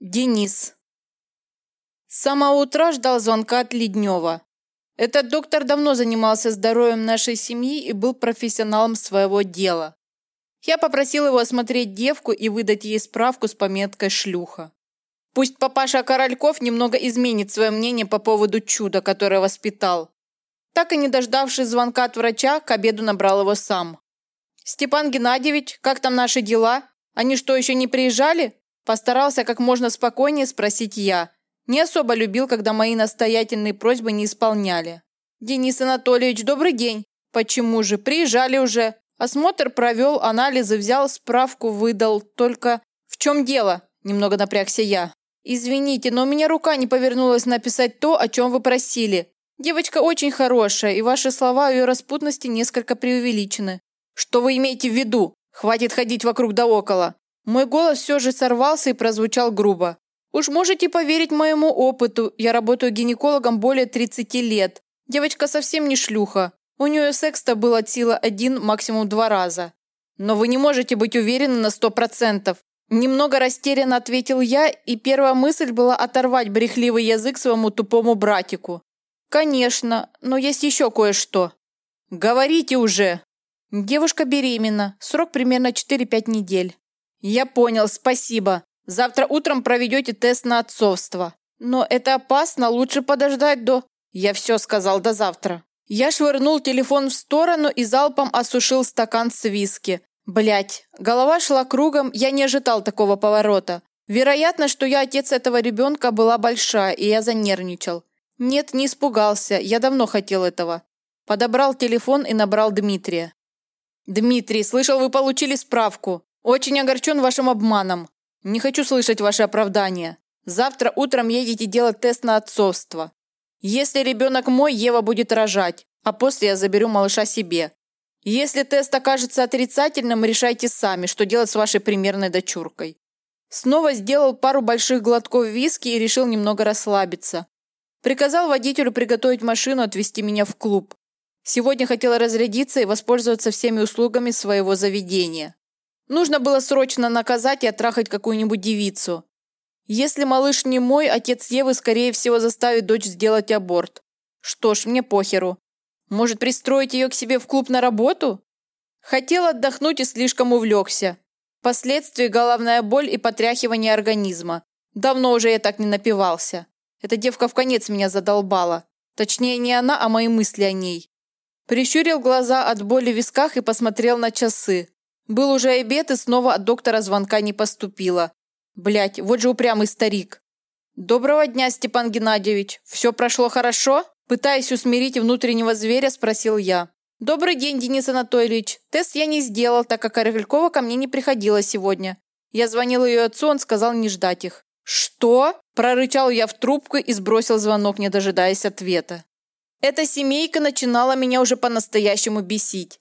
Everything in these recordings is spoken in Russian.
Денис. С самого утра ждал звонка от Леднева. Этот доктор давно занимался здоровьем нашей семьи и был профессионалом своего дела. Я попросил его осмотреть девку и выдать ей справку с пометкой «шлюха». Пусть папаша Корольков немного изменит свое мнение по поводу чуда, которое воспитал. Так и не дождавшись звонка от врача, к обеду набрал его сам. «Степан Геннадьевич, как там наши дела? Они что, еще не приезжали?» Постарался как можно спокойнее спросить я. Не особо любил, когда мои настоятельные просьбы не исполняли. «Денис Анатольевич, добрый день!» «Почему же? Приезжали уже!» Осмотр провел, анализы взял, справку выдал. Только в чем дело? Немного напрягся я. Извините, но у меня рука не повернулась написать то, о чем вы просили. Девочка очень хорошая, и ваши слова о ее распутности несколько преувеличены. Что вы имеете в виду? Хватит ходить вокруг да около. Мой голос все же сорвался и прозвучал грубо. Уж можете поверить моему опыту, я работаю гинекологом более 30 лет. Девочка совсем не шлюха. У нее секс-то был от силы один, максимум два раза. Но вы не можете быть уверены на сто процентов. Немного растерянно ответил я, и первая мысль была оторвать брехливый язык своему тупому братику. Конечно, но есть еще кое-что. Говорите уже. Девушка беременна, срок примерно 4-5 недель. Я понял, спасибо. Завтра утром проведете тест на отцовство. Но это опасно, лучше подождать до... Я все сказал до завтра. Я швырнул телефон в сторону и залпом осушил стакан с виски. Блять, голова шла кругом, я не ожидал такого поворота. Вероятно, что я отец этого ребенка была большая, и я занервничал. Нет, не испугался, я давно хотел этого. Подобрал телефон и набрал Дмитрия. «Дмитрий, слышал, вы получили справку. Очень огорчен вашим обманом. Не хочу слышать ваши оправдания. Завтра утром едете делать тест на отцовство. Если ребенок мой, Ева будет рожать, а после я заберу малыша себе. Если тест окажется отрицательным, решайте сами, что делать с вашей примерной дочуркой. Снова сделал пару больших глотков виски и решил немного расслабиться. Приказал водителю приготовить машину, отвезти меня в клуб. Сегодня хотела разрядиться и воспользоваться всеми услугами своего заведения. Нужно было срочно наказать и оттрахать какую-нибудь девицу. Если малыш не мой, отец Евы, скорее всего, заставит дочь сделать аборт. Что ж, мне похеру. Может, пристроить ее к себе в клуб на работу? Хотел отдохнуть и слишком увлекся. Последствия головная боль и потряхивание организма. Давно уже я так не напивался. Эта девка в конец меня задолбала. Точнее, не она, а мои мысли о ней. Прищурил глаза от боли в висках и посмотрел на часы. Был уже обед, и снова от доктора звонка не поступило. Блять, вот же упрямый старик. Доброго дня, Степан Геннадьевич. Все прошло хорошо? Пытаясь усмирить внутреннего зверя, спросил я. Добрый день, Денис Анатольевич. Тест я не сделал, так как Орелькова ко мне не приходила сегодня. Я звонил ее отцу, он сказал не ждать их. Что? Прорычал я в трубку и сбросил звонок, не дожидаясь ответа. Эта семейка начинала меня уже по-настоящему бесить.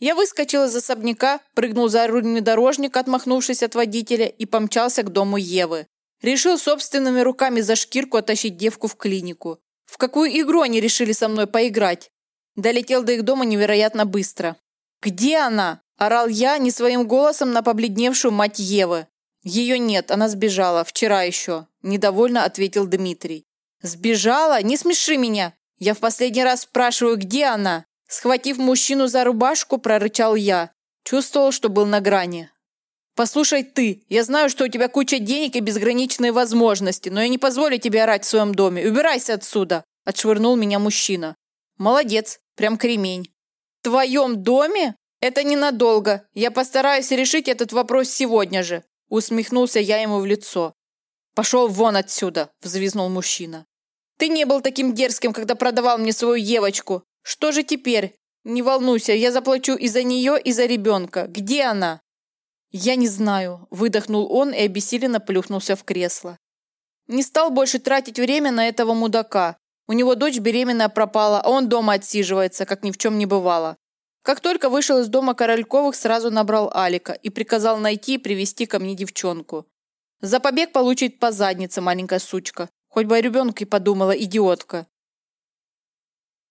Я выскочил из особняка, прыгнул за руль внедорожника, отмахнувшись от водителя, и помчался к дому Евы. Решил собственными руками за шкирку оттащить девку в клинику. В какую игру они решили со мной поиграть? Долетел до их дома невероятно быстро. «Где она?» – орал я не своим голосом на побледневшую мать Евы. «Ее нет, она сбежала, вчера еще», – недовольно ответил Дмитрий. «Сбежала? Не смеши меня! Я в последний раз спрашиваю, где она?» Схватив мужчину за рубашку, прорычал я. Чувствовал, что был на грани. «Послушай ты, я знаю, что у тебя куча денег и безграничные возможности, но я не позволю тебе орать в своем доме. Убирайся отсюда!» Отшвырнул меня мужчина. «Молодец, прям кремень». «В твоем доме? Это ненадолго. Я постараюсь решить этот вопрос сегодня же», усмехнулся я ему в лицо. «Пошел вон отсюда!» – взвизнул мужчина. «Ты не был таким дерзким, когда продавал мне свою девочку. Что же теперь? Не волнуйся, я заплачу и за нее, и за ребенка. Где она? Я не знаю, выдохнул он и обессиленно плюхнулся в кресло. Не стал больше тратить время на этого мудака. У него дочь беременная пропала, а он дома отсиживается, как ни в чем не бывало. Как только вышел из дома Корольковых, сразу набрал Алика и приказал найти и привести ко мне девчонку. За побег получит по заднице маленькая сучка. Хоть бы о ребенке подумала, идиотка.